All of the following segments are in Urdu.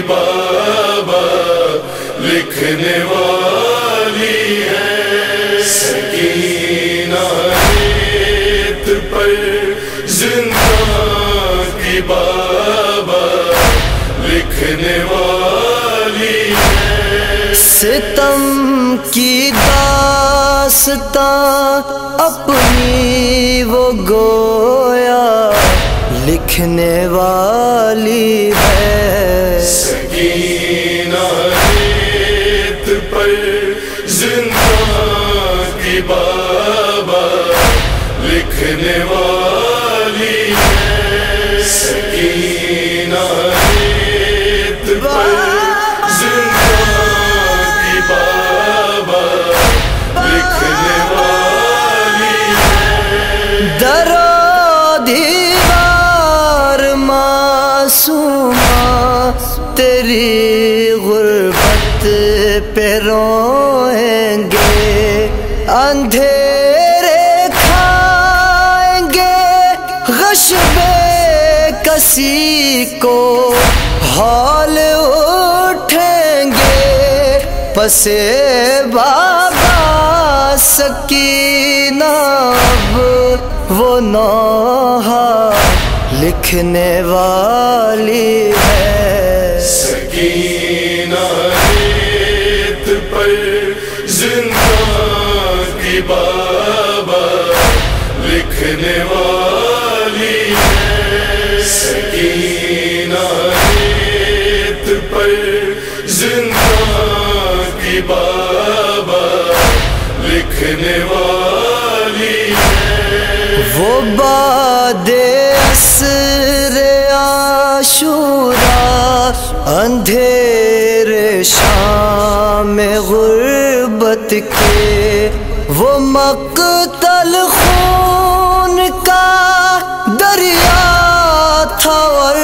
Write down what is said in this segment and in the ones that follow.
بابا لکھنے والی ہے۔ سکینہ ریت پر زندہ کی بابا لکھنے والی ہے۔ ستم کی داستان اپنی وہ گویا لکھنے والی ہے۔ تیری غربت پہ روئیں گے، اندھیرے کھائیں گے۔ غشبے کسی کو ہال اٹھیں گے۔ پسے بابا سکینہ، اب وہ نوحہ لکھنے والی ہے۔ سکینہ ریت پر زندہ کی بابا لکھنے والی ہے سکینہ ریت پر زندہ کی بابا، لکھنے والی ہے۔ وہ باد اندھیر شام غربت کے وہ مقتل خون کا دریا تھا اور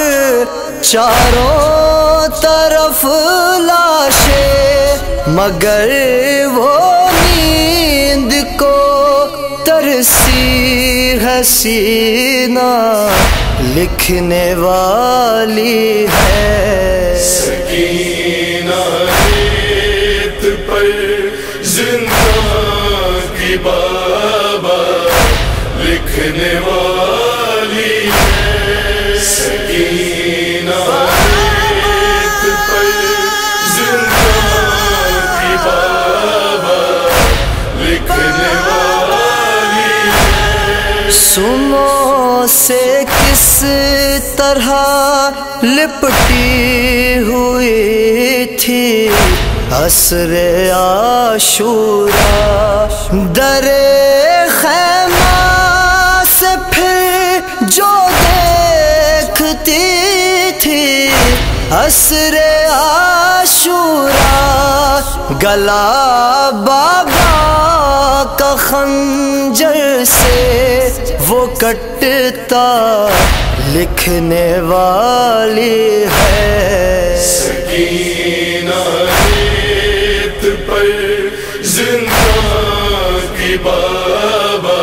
چاروں طرف لاشیں، مگر وہ نیند کو ترسی حسینہ لکھنے والی ہے۔ سکینہ ریت پر زندہ کی بابا لکھنے والی ہے۔ سکینہ ریت پر زندہ کی بابا لکھنے والی ہے۔ سمو سے کس طرح لپٹی ہوئی تھی؟ عصر عاشورا در خیمہ سے پھر جو دیکھتی تھی؟ عصر عاشورا گلا بابا خنجر سے وہ کٹتا لکھنے والی ہے۔ سکینہ ریت پر زندہ کی بابا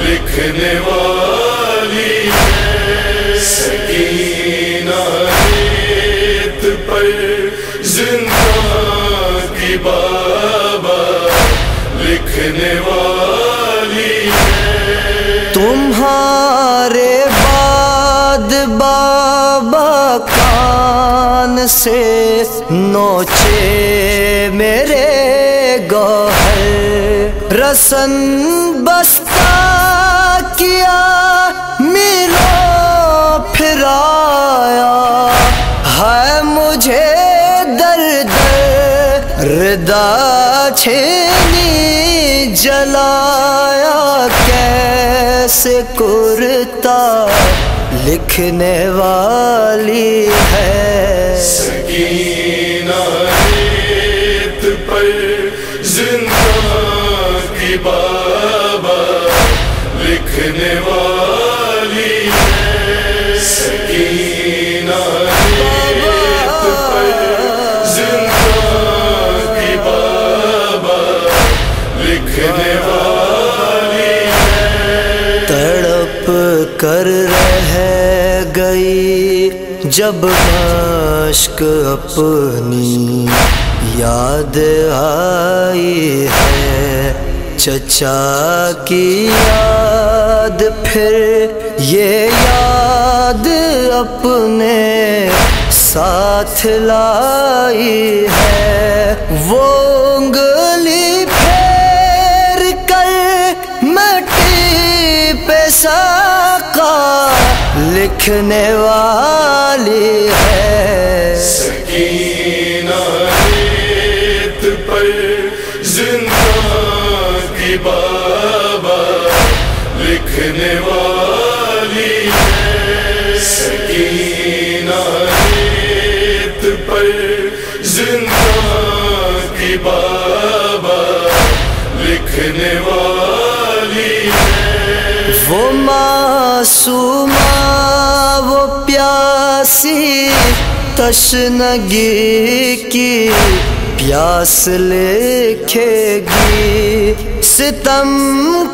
لکھنے والی ہے۔ سکینہ ریت پر زندہ کی بابا لکھنے والی تمہارے بعد بابا کان سے نوچے میرے گوہر رسن بستہ کیا ملو پھرایا ہے مجھے درد ردا چھینی جلایا کیسے کرتا لکھنے والی ہے؟ سکینہ ریت پر زندہ کی بابا لکھنے والی کر رہ گئی جب مشق اپنی یاد آئی ہے۔ چچا کی یاد پھر یہ یاد اپنے ساتھ لائی ہے۔ وہ انگلی پھیر کر مٹی پہ لکھنے والی ہے۔ سکینہ ریت پر زندہ کی بابا لکھنے والی ہے۔ سکینہ ریت پر زندہ کی بابا لکھنے والی ہے۔ وہ معصومہ پیاسی تشنگی کی پیاس لکھے گی ستم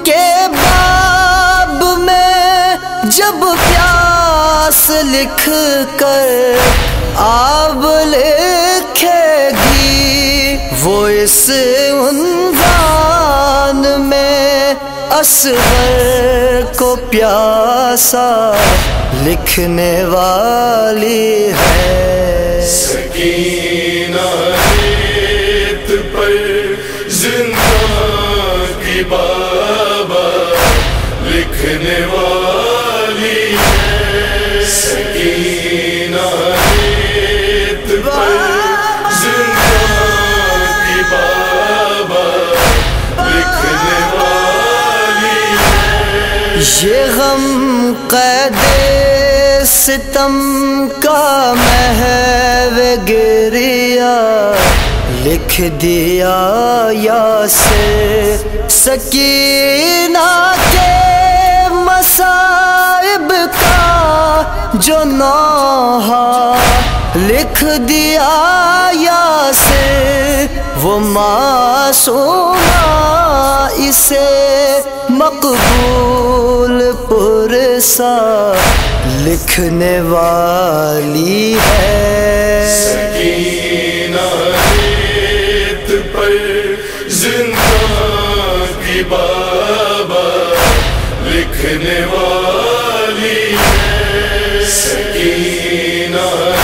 کے باب میں جب پیاس لکھ کر آب لکھے گی وہ اس عنوان میں اصغر کو پیاسا لکھنے والی ہے۔ سکینہ ریت پر زندہ کی بابا لکھنے والی یہ غم قید ستم کا محو گریا لکھ دیا یا سے سکینہ کے مصائب کا جو نوحہ لکھ دیا یا سے وہ معصومہ اسے مقبول پرسا لکھنے والی ہے۔ سکینہ ریت پر زندہ کی بابا لکھنے والی ہے۔ سکینہ